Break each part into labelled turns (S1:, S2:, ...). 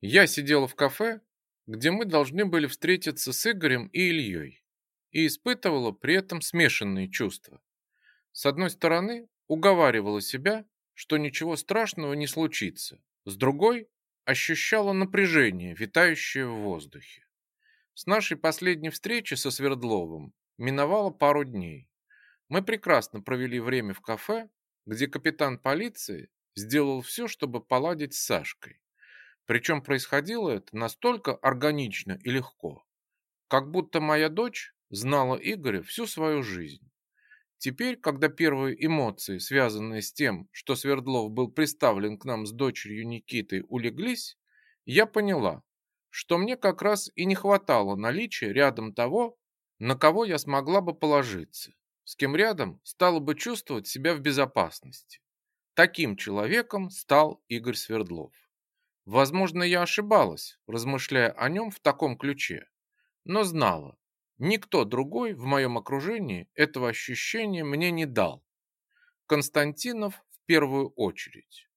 S1: Я сидел в кафе, где мы должны были встретиться с Игорем и Ильей, и испытывала при этом смешанные чувства. С одной стороны, уговаривала себя, что ничего страшного не случится. С другой, ощущала напряжение, витающее в воздухе. С нашей последней встречи со Свердловым миновало пару дней. Мы прекрасно провели время в кафе, где капитан полиции сделал все, чтобы поладить с Сашкой. Причем происходило это настолько органично и легко, как будто моя дочь знала Игоря всю свою жизнь. Теперь, когда первые эмоции, связанные с тем, что Свердлов был представлен к нам с дочерью Никитой, улеглись, я поняла, что мне как раз и не хватало наличия рядом того, на кого я смогла бы положиться, с кем рядом стала бы чувствовать себя в безопасности. Таким человеком стал Игорь Свердлов. Возможно, я ошибалась, размышляя о нем в таком ключе, но знала, никто другой в моем окружении этого ощущения мне не дал. Константинов в первую очередь.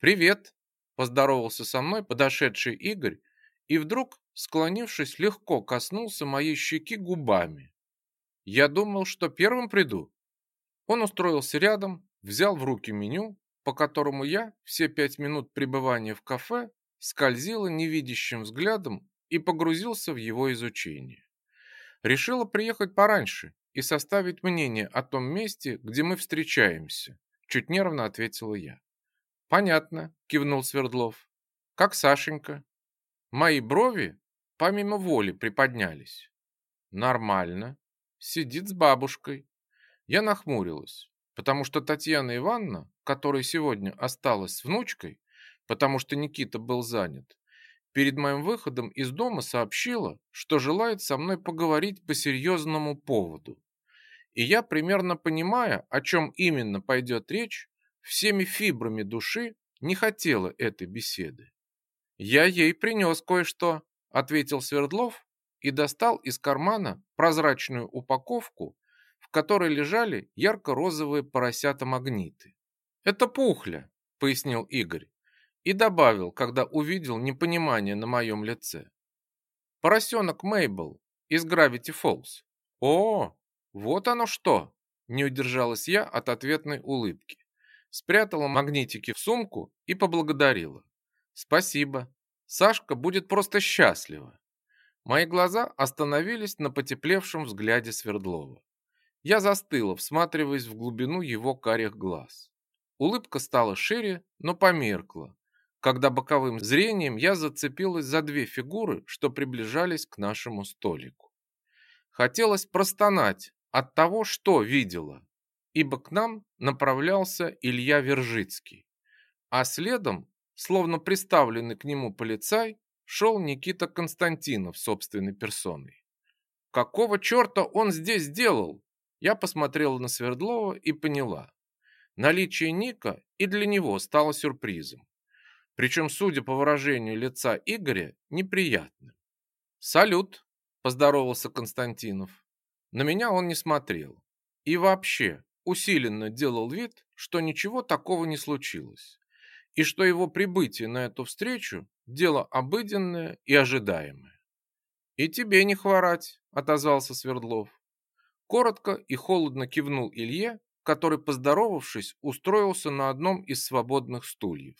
S1: «Привет!» – поздоровался со мной подошедший Игорь и вдруг, склонившись, легко коснулся моей щеки губами. Я думал, что первым приду. Он устроился рядом, взял в руки меню, по которому я все пять минут пребывания в кафе скользила невидящим взглядом и погрузился в его изучение. Решила приехать пораньше и составить мнение о том месте, где мы встречаемся, чуть нервно ответила я. Понятно, кивнул Свердлов. Как Сашенька? Мои брови помимо воли приподнялись. Нормально. Сидит с бабушкой. Я нахмурилась потому что Татьяна Ивановна, которая сегодня осталась с внучкой, потому что Никита был занят, перед моим выходом из дома сообщила, что желает со мной поговорить по серьезному поводу. И я, примерно понимая, о чем именно пойдет речь, всеми фибрами души не хотела этой беседы. «Я ей принес кое-что», — ответил Свердлов и достал из кармана прозрачную упаковку которой лежали ярко-розовые поросята-магниты. «Это пухля», — пояснил Игорь и добавил, когда увидел непонимание на моем лице. «Поросенок Мейбл из Gravity Falls». «О, вот оно что!» — не удержалась я от ответной улыбки. Спрятала магнитики в сумку и поблагодарила. «Спасибо. Сашка будет просто счастлива». Мои глаза остановились на потеплевшем взгляде Свердлова. Я застыла, всматриваясь в глубину его карих глаз. Улыбка стала шире, но померкла, когда боковым зрением я зацепилась за две фигуры, что приближались к нашему столику. Хотелось простонать от того, что видела, ибо к нам направлялся Илья Вержицкий, а следом, словно приставленный к нему полицай, шел Никита Константинов собственной персоной. Какого черта он здесь делал? Я посмотрела на Свердлова и поняла. Наличие Ника и для него стало сюрпризом. Причем, судя по выражению лица Игоря, неприятным. «Салют!» – поздоровался Константинов. На меня он не смотрел. И вообще усиленно делал вид, что ничего такого не случилось. И что его прибытие на эту встречу – дело обыденное и ожидаемое. «И тебе не хворать», – отозвался Свердлов. Коротко и холодно кивнул Илье, который, поздоровавшись, устроился на одном из свободных стульев.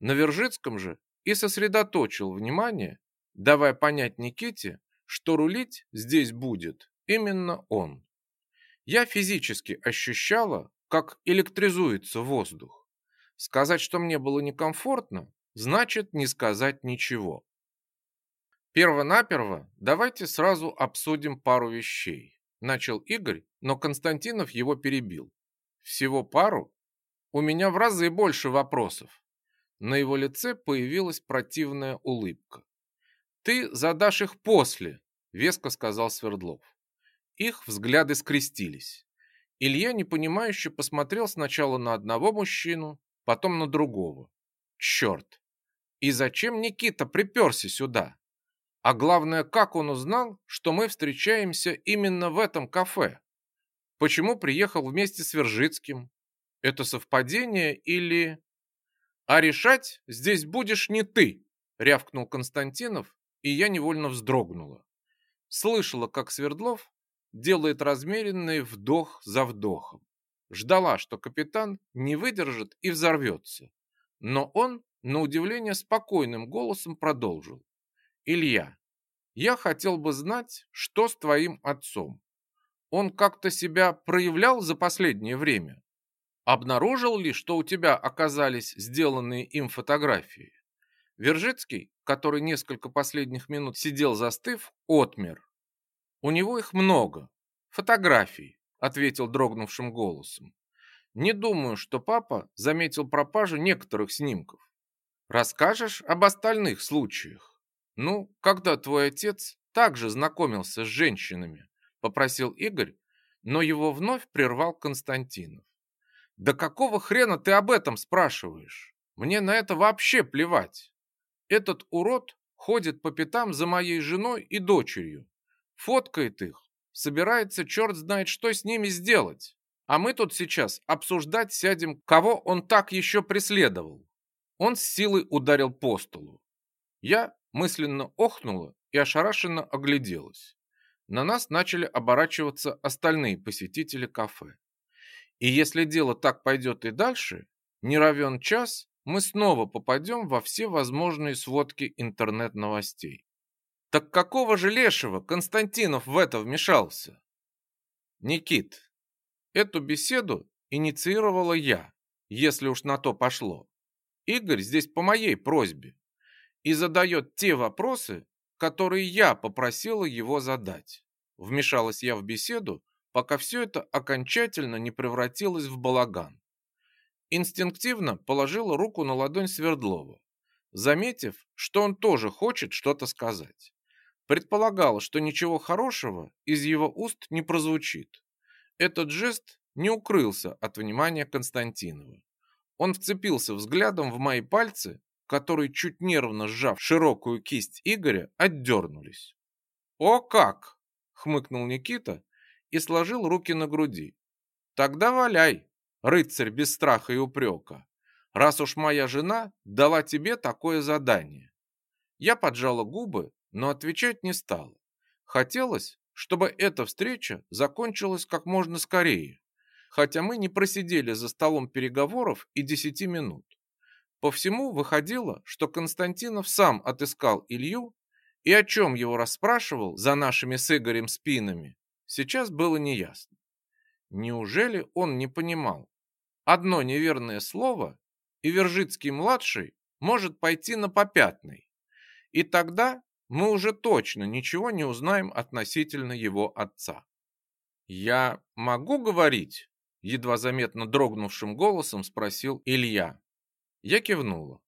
S1: На Вержицком же и сосредоточил внимание, давая понять Никите, что рулить здесь будет именно он. Я физически ощущала, как электризуется воздух. Сказать, что мне было некомфортно, значит не сказать ничего. Первонаперво давайте сразу обсудим пару вещей. Начал Игорь, но Константинов его перебил. Всего пару? У меня в разы больше вопросов. На его лице появилась противная улыбка. Ты задашь их после, веско сказал Свердлов. Их взгляды скрестились. Илья непонимающе посмотрел сначала на одного мужчину, потом на другого. Черт! И зачем Никита приперся сюда? А главное, как он узнал, что мы встречаемся именно в этом кафе? Почему приехал вместе с Вержицким? Это совпадение или... А решать здесь будешь не ты, рявкнул Константинов, и я невольно вздрогнула. Слышала, как Свердлов делает размеренный вдох за вдохом. Ждала, что капитан не выдержит и взорвется. Но он, на удивление, спокойным голосом продолжил. «Илья, я хотел бы знать, что с твоим отцом. Он как-то себя проявлял за последнее время? Обнаружил ли, что у тебя оказались сделанные им фотографии? Вержицкий, который несколько последних минут сидел застыв, отмер. У него их много. Фотографий, ответил дрогнувшим голосом. Не думаю, что папа заметил пропажу некоторых снимков. Расскажешь об остальных случаях? Ну, когда твой отец также знакомился с женщинами, попросил Игорь, но его вновь прервал Константинов. Да какого хрена ты об этом спрашиваешь? Мне на это вообще плевать. Этот урод ходит по пятам за моей женой и дочерью, фоткает их, собирается черт знает что с ними сделать. А мы тут сейчас обсуждать сядем, кого он так еще преследовал. Он с силой ударил по столу. Я мысленно охнула и ошарашенно огляделась. На нас начали оборачиваться остальные посетители кафе. И если дело так пойдет и дальше, не равен час, мы снова попадем во все возможные сводки интернет-новостей. Так какого же лешего Константинов в это вмешался? Никит, эту беседу инициировала я, если уж на то пошло. Игорь здесь по моей просьбе и задает те вопросы, которые я попросила его задать. Вмешалась я в беседу, пока все это окончательно не превратилось в балаган. Инстинктивно положила руку на ладонь Свердлова, заметив, что он тоже хочет что-то сказать. Предполагала, что ничего хорошего из его уст не прозвучит. Этот жест не укрылся от внимания Константинова. Он вцепился взглядом в мои пальцы, которые, чуть нервно сжав широкую кисть Игоря, отдернулись. «О как!» — хмыкнул Никита и сложил руки на груди. «Тогда валяй, рыцарь без страха и упрека, раз уж моя жена дала тебе такое задание. Я поджала губы, но отвечать не стала. Хотелось, чтобы эта встреча закончилась как можно скорее, хотя мы не просидели за столом переговоров и десяти минут. По всему выходило, что Константинов сам отыскал Илью и о чем его расспрашивал за нашими с Игорем спинами, сейчас было неясно. Неужели он не понимал, Одно неверное слово, и Вержицкий-младший может пойти на попятный. И тогда мы уже точно ничего не узнаем относительно его отца. «Я могу говорить?» – едва заметно дрогнувшим голосом спросил Илья. Я кивнула.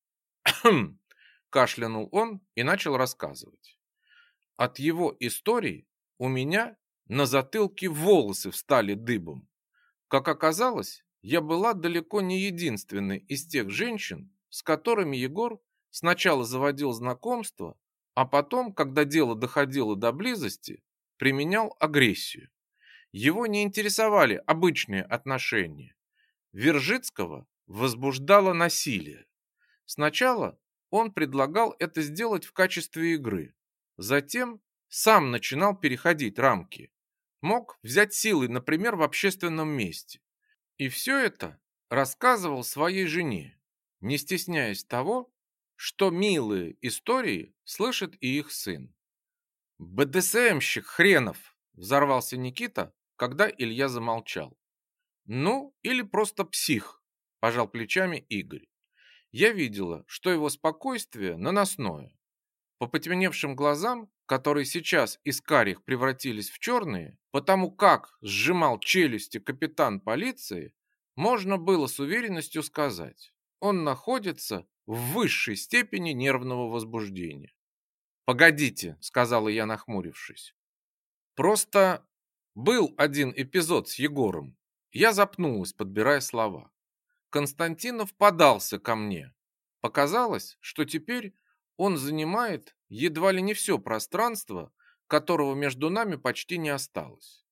S1: «Хм!» – кашлянул он и начал рассказывать. От его истории у меня на затылке волосы встали дыбом. Как оказалось, я была далеко не единственной из тех женщин, с которыми Егор сначала заводил знакомство, а потом, когда дело доходило до близости, применял агрессию. Его не интересовали обычные отношения. Вержицкого возбуждало насилие. Сначала он предлагал это сделать в качестве игры. Затем сам начинал переходить рамки. Мог взять силой, например, в общественном месте. И все это рассказывал своей жене, не стесняясь того, что милые истории слышит и их сын. «БДСМщик хренов!» – взорвался Никита, когда Илья замолчал. «Ну, или просто псих», – пожал плечами Игорь. Я видела, что его спокойствие наносное. По потемневшим глазам, которые сейчас из карих превратились в черные, потому как сжимал челюсти капитан полиции, можно было с уверенностью сказать, он находится в высшей степени нервного возбуждения. «Погодите», — сказала я, нахмурившись. «Просто был один эпизод с Егором. Я запнулась, подбирая слова. Константинов подался ко мне. Показалось, что теперь он занимает едва ли не все пространство, которого между нами почти не осталось.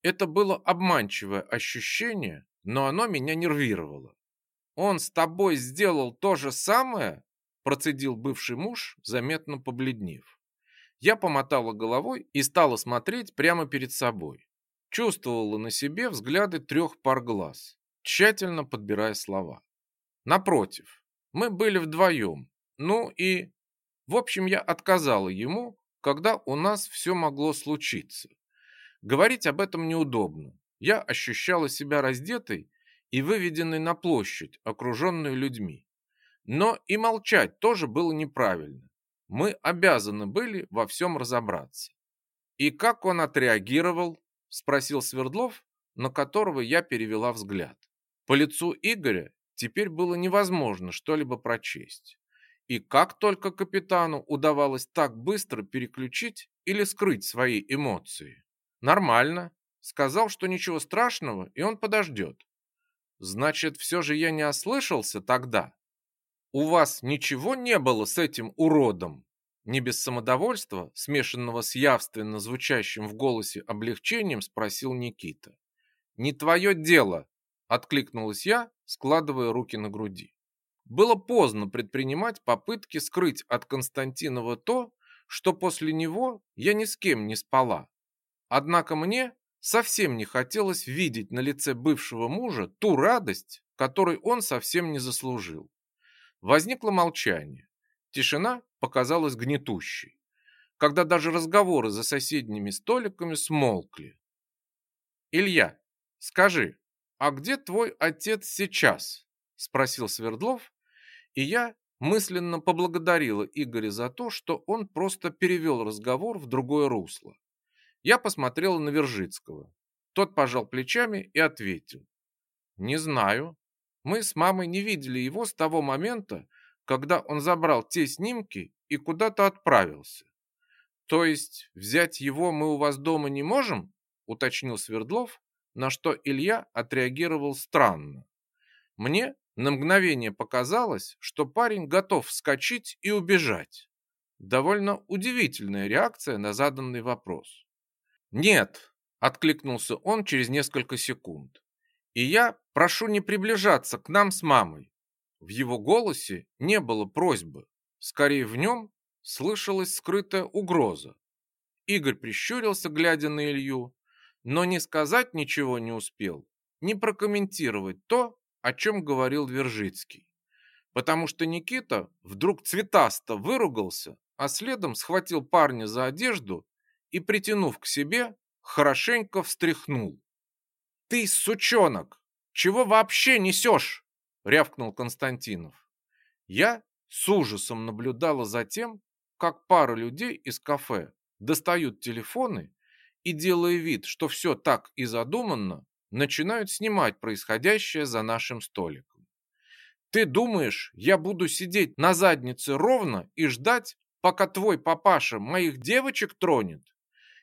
S1: Это было обманчивое ощущение, но оно меня нервировало. Он с тобой сделал то же самое? процедил бывший муж, заметно побледнев. Я помотала головой и стала смотреть прямо перед собой. Чувствовала на себе взгляды трех пар глаз, тщательно подбирая слова. Напротив, мы были вдвоем. Ну и... В общем, я отказала ему, когда у нас все могло случиться. Говорить об этом неудобно. Я ощущала себя раздетой и выведенной на площадь, окруженную людьми. Но и молчать тоже было неправильно. Мы обязаны были во всем разобраться. И как он отреагировал, спросил Свердлов, на которого я перевела взгляд. По лицу Игоря теперь было невозможно что-либо прочесть. И как только капитану удавалось так быстро переключить или скрыть свои эмоции. Нормально. Сказал, что ничего страшного, и он подождет. Значит, все же я не ослышался тогда. У вас ничего не было с этим уродом? Не без самодовольства, смешанного с явственно звучащим в голосе облегчением, спросил Никита. «Не твое дело!» – откликнулась я, складывая руки на груди. Было поздно предпринимать попытки скрыть от Константинова то, что после него я ни с кем не спала. Однако мне совсем не хотелось видеть на лице бывшего мужа ту радость, которой он совсем не заслужил. Возникло молчание. Тишина показалась гнетущей, когда даже разговоры за соседними столиками смолкли. «Илья, скажи, а где твой отец сейчас?» – спросил Свердлов, и я мысленно поблагодарила Игоря за то, что он просто перевел разговор в другое русло. Я посмотрела на Вержицкого. Тот пожал плечами и ответил. «Не знаю. Мы с мамой не видели его с того момента, когда он забрал те снимки и куда-то отправился. То есть взять его мы у вас дома не можем?» уточнил Свердлов, на что Илья отреагировал странно. Мне на мгновение показалось, что парень готов вскочить и убежать. Довольно удивительная реакция на заданный вопрос. «Нет», – откликнулся он через несколько секунд. «И я прошу не приближаться к нам с мамой». В его голосе не было просьбы, скорее в нем слышалась скрытая угроза. Игорь прищурился, глядя на Илью, но не сказать ничего не успел, не прокомментировать то, о чем говорил Вержицкий. Потому что Никита вдруг цветасто выругался, а следом схватил парня за одежду и, притянув к себе, хорошенько встряхнул. «Ты, сучонок, чего вообще несешь?» — рявкнул Константинов. Я с ужасом наблюдала за тем, как пара людей из кафе достают телефоны и, делая вид, что все так и задуманно, начинают снимать происходящее за нашим столиком. Ты думаешь, я буду сидеть на заднице ровно и ждать, пока твой папаша моих девочек тронет?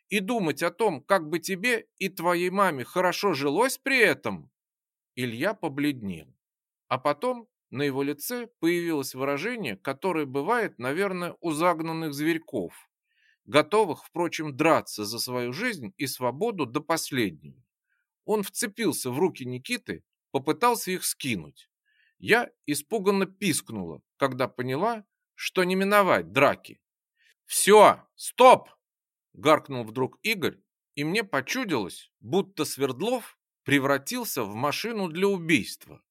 S1: И думать о том, как бы тебе и твоей маме хорошо жилось при этом? Илья побледнел. А потом на его лице появилось выражение, которое бывает, наверное, у загнанных зверьков, готовых, впрочем, драться за свою жизнь и свободу до последнего. Он вцепился в руки Никиты, попытался их скинуть. Я испуганно пискнула, когда поняла, что не миновать драки. «Все, стоп!» – гаркнул вдруг Игорь, и мне почудилось, будто Свердлов превратился в машину для убийства.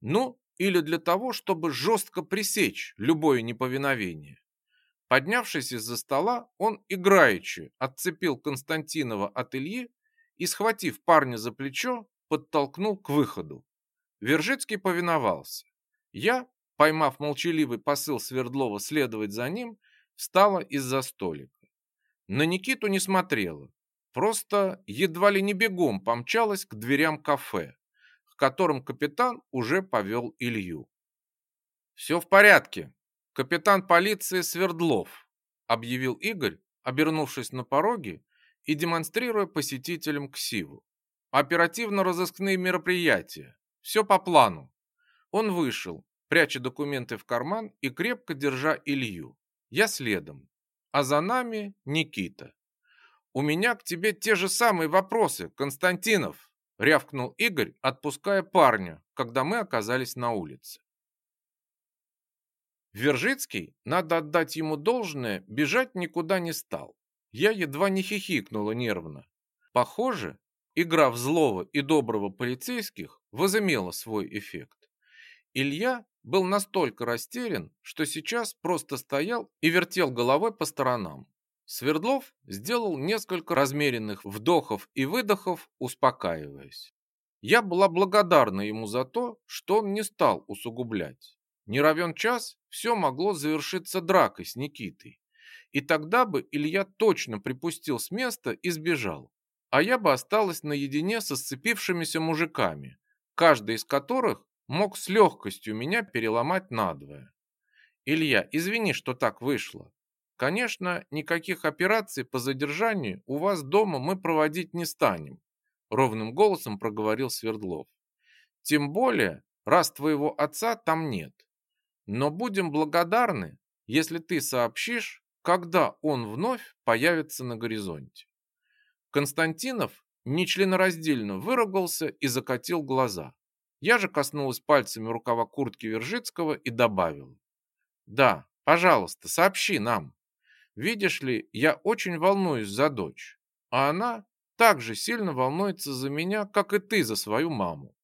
S1: Ну, или для того, чтобы жестко пресечь любое неповиновение. Поднявшись из-за стола, он играючи отцепил Константинова от Ильи и, схватив парня за плечо, подтолкнул к выходу. Вержицкий повиновался. Я, поймав молчаливый посыл Свердлова следовать за ним, встала из-за столика. На Никиту не смотрела, просто едва ли не бегом помчалась к дверям кафе, к которым капитан уже повел Илью. «Все в порядке. Капитан полиции Свердлов», объявил Игорь, обернувшись на пороге и демонстрируя посетителям ксиву. Оперативно-розыскные мероприятия. Все по плану. Он вышел, пряча документы в карман и крепко держа Илью. Я следом. А за нами Никита. «У меня к тебе те же самые вопросы, Константинов», рявкнул Игорь, отпуская парня, когда мы оказались на улице. Вержицкий, надо отдать ему должное, бежать никуда не стал. Я едва не хихикнула нервно. Похоже, игра в злого и доброго полицейских возымела свой эффект. Илья был настолько растерян, что сейчас просто стоял и вертел головой по сторонам. Свердлов сделал несколько размеренных вдохов и выдохов, успокаиваясь. Я была благодарна ему за то, что он не стал усугублять. Не равен час, все могло завершиться дракой с Никитой. И тогда бы Илья точно припустил с места и сбежал. А я бы осталась наедине со сцепившимися мужиками, каждый из которых мог с легкостью меня переломать надвое. Илья, извини, что так вышло. Конечно, никаких операций по задержанию у вас дома мы проводить не станем, ровным голосом проговорил Свердлов. Тем более, раз твоего отца там нет. Но будем благодарны, если ты сообщишь, когда он вновь появится на горизонте. Константинов нечленораздельно выругался и закатил глаза. Я же коснулась пальцами рукава куртки Вержицкого и добавила: "Да, пожалуйста, сообщи нам. Видишь ли, я очень волнуюсь за дочь, а она так же сильно волнуется за меня, как и ты за свою маму".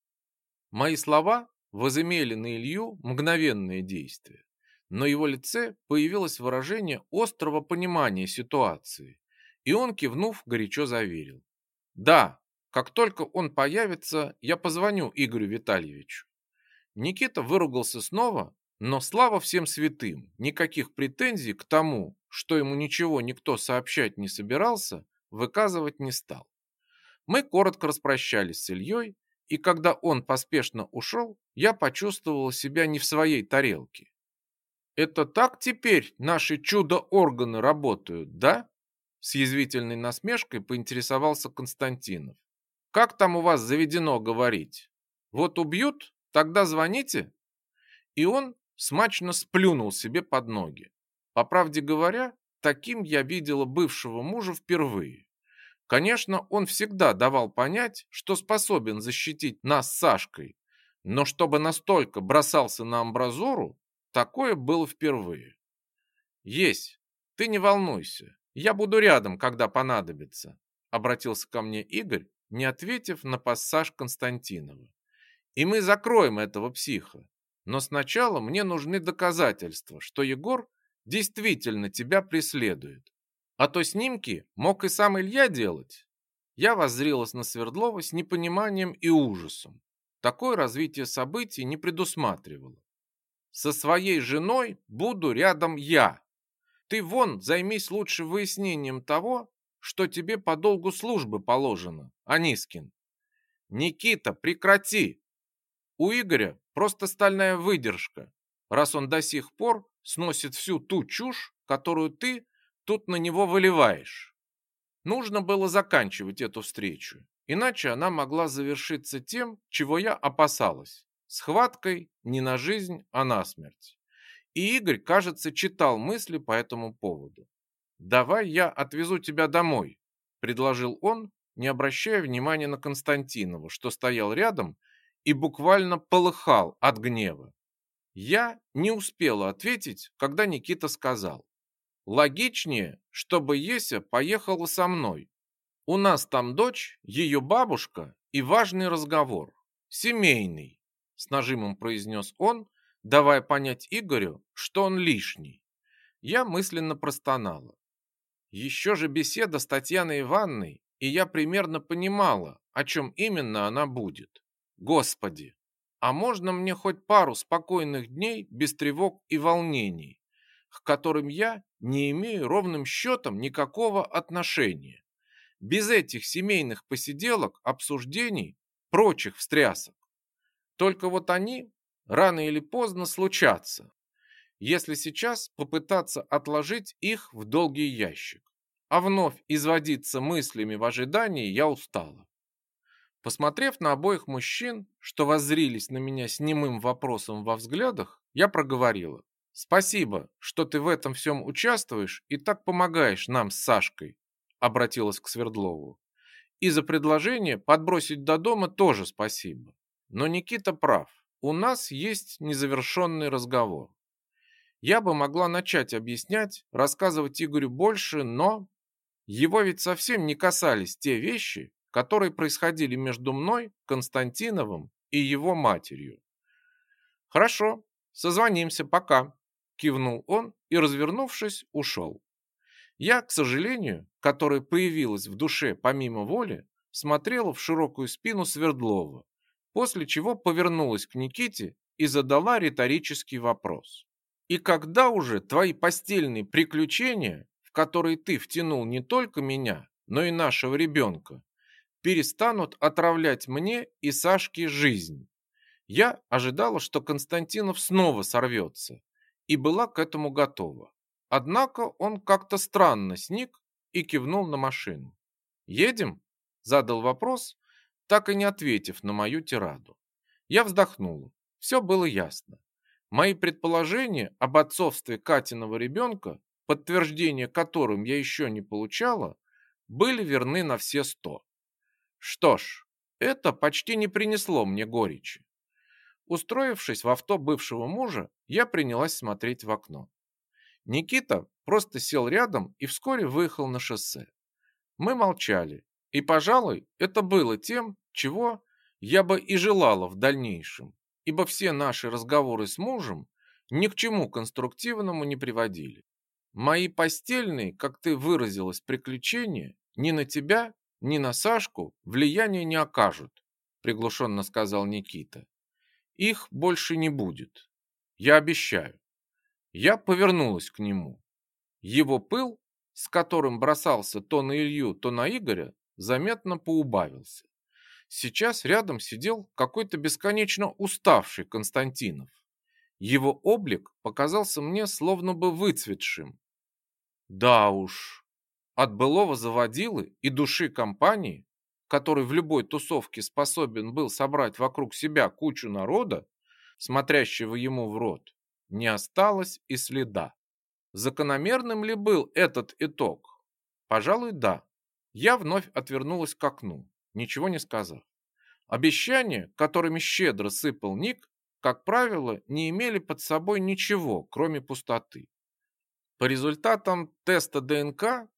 S1: Мои слова возымели на Илью мгновенное действие. На его лице появилось выражение острого понимания ситуации, и он, кивнув, горячо заверил. «Да, как только он появится, я позвоню Игорю Витальевичу». Никита выругался снова, но слава всем святым, никаких претензий к тому, что ему ничего никто сообщать не собирался, выказывать не стал. Мы коротко распрощались с Ильей, и когда он поспешно ушел, я почувствовал себя не в своей тарелке. Это так теперь наши чудо-органы работают, да? С язвительной насмешкой поинтересовался Константинов. Как там у вас заведено говорить? Вот убьют, тогда звоните. И он смачно сплюнул себе под ноги. По правде говоря, таким я видела бывшего мужа впервые. Конечно, он всегда давал понять, что способен защитить нас с Сашкой, но чтобы настолько бросался на амбразуру, такое было впервые. Есть, ты не волнуйся, я буду рядом, когда понадобится, обратился ко мне Игорь, не ответив на пассаж Константинова. И мы закроем этого психа. Но сначала мне нужны доказательства, что Егор действительно тебя преследует. А то снимки мог и сам Илья делать. Я воззрелась на Свердлова с непониманием и ужасом. Такое развитие событий не предусматривало. Со своей женой буду рядом я. Ты вон займись лучше выяснением того, что тебе по долгу службы положено, Анискин. Никита, прекрати. У Игоря просто стальная выдержка, раз он до сих пор сносит всю ту чушь, которую ты тут на него выливаешь. Нужно было заканчивать эту встречу, иначе она могла завершиться тем, чего я опасалась. Схваткой не на жизнь, а на смерть. И Игорь, кажется, читал мысли по этому поводу. «Давай я отвезу тебя домой», – предложил он, не обращая внимания на Константинова, что стоял рядом и буквально полыхал от гнева. Я не успела ответить, когда Никита сказал. Логичнее, чтобы Еся поехала со мной. У нас там дочь, ее бабушка и важный разговор. Семейный, с нажимом произнес он, давая понять Игорю, что он лишний. Я мысленно простонала. Еще же беседа с Татьяной Ивановной, и я примерно понимала, о чем именно она будет. Господи, а можно мне хоть пару спокойных дней без тревог и волнений? к которым я не имею ровным счетом никакого отношения. Без этих семейных посиделок, обсуждений, прочих встрясок. Только вот они рано или поздно случатся, если сейчас попытаться отложить их в долгий ящик. А вновь изводиться мыслями в ожидании я устала. Посмотрев на обоих мужчин, что воззрились на меня с немым вопросом во взглядах, я проговорила. Спасибо, что ты в этом всем участвуешь и так помогаешь нам с Сашкой, обратилась к Свердлову. И за предложение подбросить до дома тоже спасибо. Но Никита прав. У нас есть незавершенный разговор. Я бы могла начать объяснять, рассказывать Игорю больше, но... Его ведь совсем не касались те вещи, которые происходили между мной, Константиновым и его матерью. «Хорошо, созвонимся, пока», – кивнул он и, развернувшись, ушел. Я, к сожалению, которая появилась в душе помимо воли, смотрела в широкую спину Свердлова, после чего повернулась к Никите и задала риторический вопрос. «И когда уже твои постельные приключения, в которые ты втянул не только меня, но и нашего ребенка, перестанут отравлять мне и Сашке жизнь?» Я ожидала, что Константинов снова сорвется, и была к этому готова. Однако он как-то странно сник и кивнул на машину. «Едем?» – задал вопрос, так и не ответив на мою тираду. Я вздохнула. Все было ясно. Мои предположения об отцовстве Катиного ребенка, подтверждение которым я еще не получала, были верны на все сто. Что ж, это почти не принесло мне горечи. Устроившись в авто бывшего мужа, я принялась смотреть в окно. Никита просто сел рядом и вскоре выехал на шоссе. Мы молчали, и, пожалуй, это было тем, чего я бы и желала в дальнейшем, ибо все наши разговоры с мужем ни к чему конструктивному не приводили. Мои постельные, как ты выразилась, приключения ни на тебя, ни на Сашку влияния не окажут, приглушенно сказал Никита. Их больше не будет. Я обещаю. Я повернулась к нему. Его пыл, с которым бросался то на Илью, то на Игоря, заметно поубавился. Сейчас рядом сидел какой-то бесконечно уставший Константинов. Его облик показался мне словно бы выцветшим. Да уж, от былого заводилы и души компании, который в любой тусовке способен был собрать вокруг себя кучу народа, смотрящего ему в рот, не осталось и следа. Закономерным ли был этот итог? Пожалуй, да. Я вновь отвернулась к окну, ничего не сказав. Обещания, которыми щедро сыпал Ник, как правило, не имели под собой ничего, кроме пустоты. По результатам теста ДНК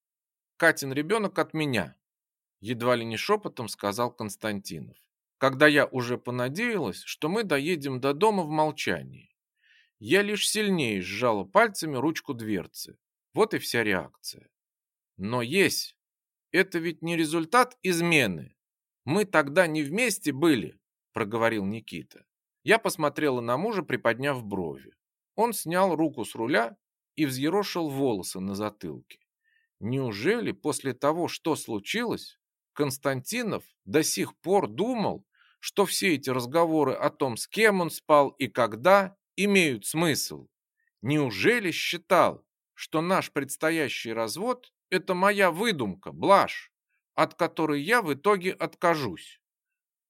S1: Катин ребенок от меня, едва ли не шепотом сказал Константинов, когда я уже понадеялась, что мы доедем до дома в молчании. Я лишь сильнее сжала пальцами ручку дверцы. Вот и вся реакция. Но есть. Это ведь не результат измены. Мы тогда не вместе были, проговорил Никита. Я посмотрела на мужа, приподняв брови. Он снял руку с руля и взъерошил волосы на затылке. Неужели после того, что случилось, Константинов до сих пор думал, что все эти разговоры о том, с кем он спал и когда, имеют смысл. Неужели считал, что наш предстоящий развод – это моя выдумка, блажь, от которой я в итоге откажусь?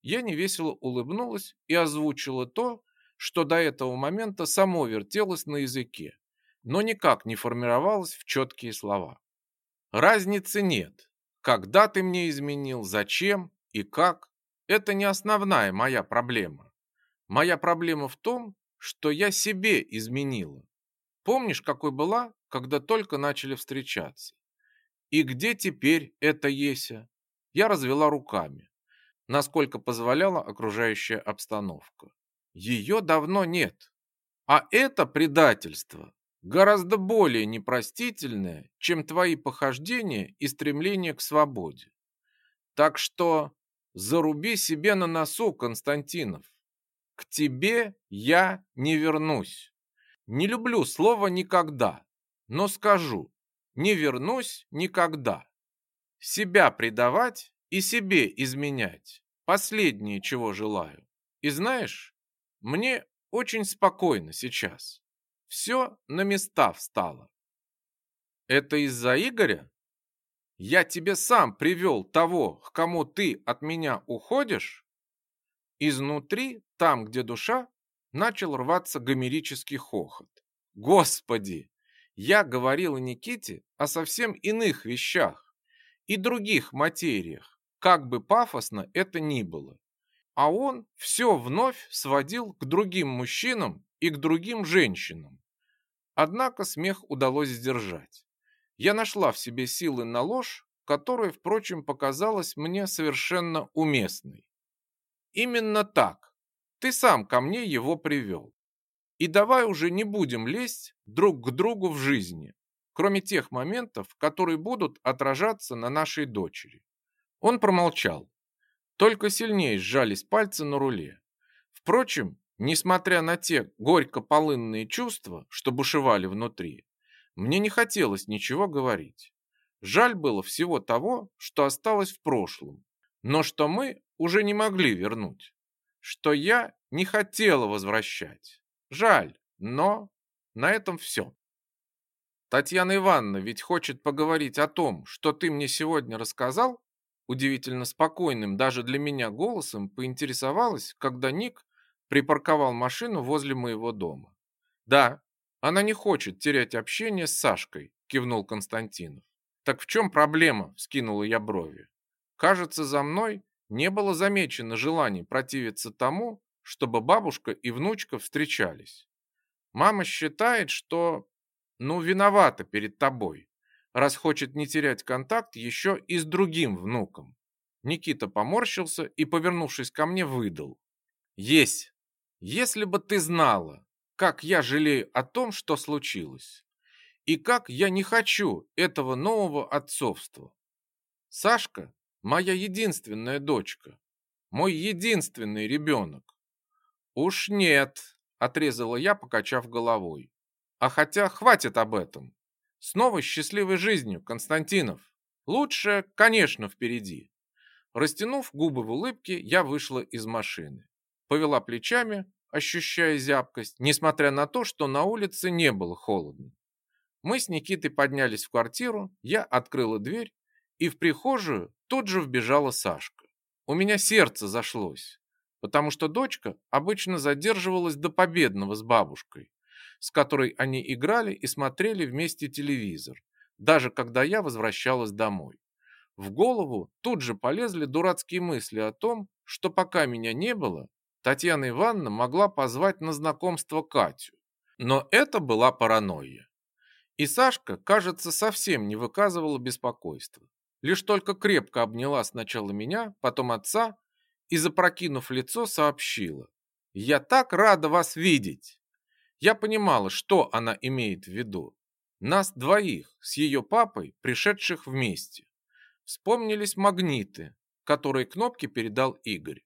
S1: Я невесело улыбнулась и озвучила то, что до этого момента само вертелось на языке, но никак не формировалось в четкие слова. Разницы нет. Когда ты мне изменил, зачем и как – это не основная моя проблема. Моя проблема в том, что я себе изменила. Помнишь, какой была, когда только начали встречаться? И где теперь эта Еся? Я развела руками, насколько позволяла окружающая обстановка. Ее давно нет. А это предательство гораздо более непростительное, чем твои похождения и стремление к свободе. Так что заруби себе на носу, Константинов. К тебе я не вернусь. Не люблю слово «никогда», но скажу, не вернусь никогда. Себя предавать и себе изменять – последнее, чего желаю. И знаешь, мне очень спокойно сейчас. Все на места встало. Это из-за Игоря? Я тебе сам привел того, к кому ты от меня уходишь? Изнутри там, где душа, начал рваться гомерический хохот. Господи! Я говорила Никите о совсем иных вещах и других материях, как бы пафосно это ни было. А он все вновь сводил к другим мужчинам и к другим женщинам. Однако смех удалось сдержать. Я нашла в себе силы на ложь, которая, впрочем, показалась мне совершенно уместной. Именно так. Ты сам ко мне его привел. И давай уже не будем лезть друг к другу в жизни, кроме тех моментов, которые будут отражаться на нашей дочери. Он промолчал. Только сильнее сжались пальцы на руле. Впрочем, несмотря на те горько-полынные чувства, что бушевали внутри, мне не хотелось ничего говорить. Жаль было всего того, что осталось в прошлом, но что мы уже не могли вернуть, что я не хотела возвращать. Жаль, но на этом все. Татьяна Ивановна ведь хочет поговорить о том, что ты мне сегодня рассказал? Удивительно спокойным даже для меня голосом поинтересовалась, когда Ник припарковал машину возле моего дома. Да, она не хочет терять общение с Сашкой, кивнул Константинов. Так в чем проблема? Скинула я брови. Кажется, за мной не было замечено желаний противиться тому, чтобы бабушка и внучка встречались. Мама считает, что, ну, виновата перед тобой, раз хочет не терять контакт еще и с другим внуком. Никита поморщился и, повернувшись ко мне, выдал. Есть. Если бы ты знала, как я жалею о том, что случилось, и как я не хочу этого нового отцовства. Сашка – моя единственная дочка, мой единственный ребенок. «Уж нет», — отрезала я, покачав головой. «А хотя хватит об этом. Снова счастливой жизнью, Константинов. Лучше, конечно, впереди». Растянув губы в улыбке, я вышла из машины. Повела плечами, ощущая зябкость, несмотря на то, что на улице не было холодно. Мы с Никитой поднялись в квартиру, я открыла дверь, и в прихожую тут же вбежала Сашка. У меня сердце зашлось потому что дочка обычно задерживалась до победного с бабушкой, с которой они играли и смотрели вместе телевизор, даже когда я возвращалась домой. В голову тут же полезли дурацкие мысли о том, что пока меня не было, Татьяна Ивановна могла позвать на знакомство Катю. Но это была паранойя. И Сашка, кажется, совсем не выказывала беспокойства. Лишь только крепко обняла сначала меня, потом отца, и, запрокинув лицо, сообщила. «Я так рада вас видеть!» Я понимала, что она имеет в виду. Нас двоих с ее папой, пришедших вместе. Вспомнились магниты, которые кнопки передал Игорь.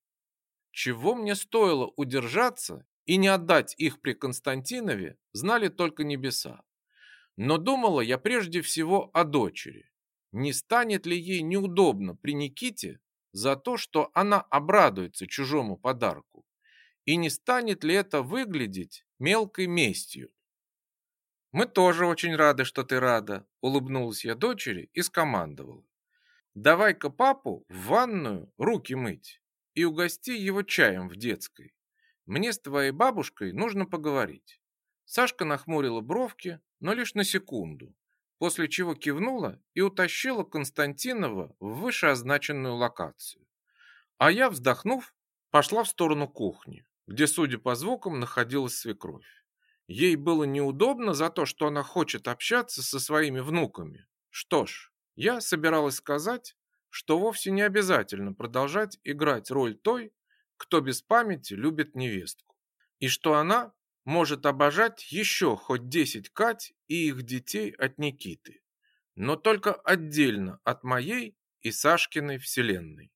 S1: Чего мне стоило удержаться и не отдать их при Константинове, знали только небеса. Но думала я прежде всего о дочери. Не станет ли ей неудобно при Никите за то, что она обрадуется чужому подарку? И не станет ли это выглядеть мелкой местью? «Мы тоже очень рады, что ты рада», — улыбнулась я дочери и скомандовала. «Давай-ка папу в ванную руки мыть и угости его чаем в детской. Мне с твоей бабушкой нужно поговорить». Сашка нахмурила бровки, но лишь на секунду, после чего кивнула и утащила Константинова в вышеозначенную локацию. А я, вздохнув, пошла в сторону кухни, где, судя по звукам, находилась свекровь. Ей было неудобно за то, что она хочет общаться со своими внуками. Что ж, я собиралась сказать, что вовсе не обязательно продолжать играть роль той, кто без памяти любит невестку, и что она может обожать еще хоть 10 Кать и их детей от Никиты, но только отдельно от моей и Сашкиной вселенной.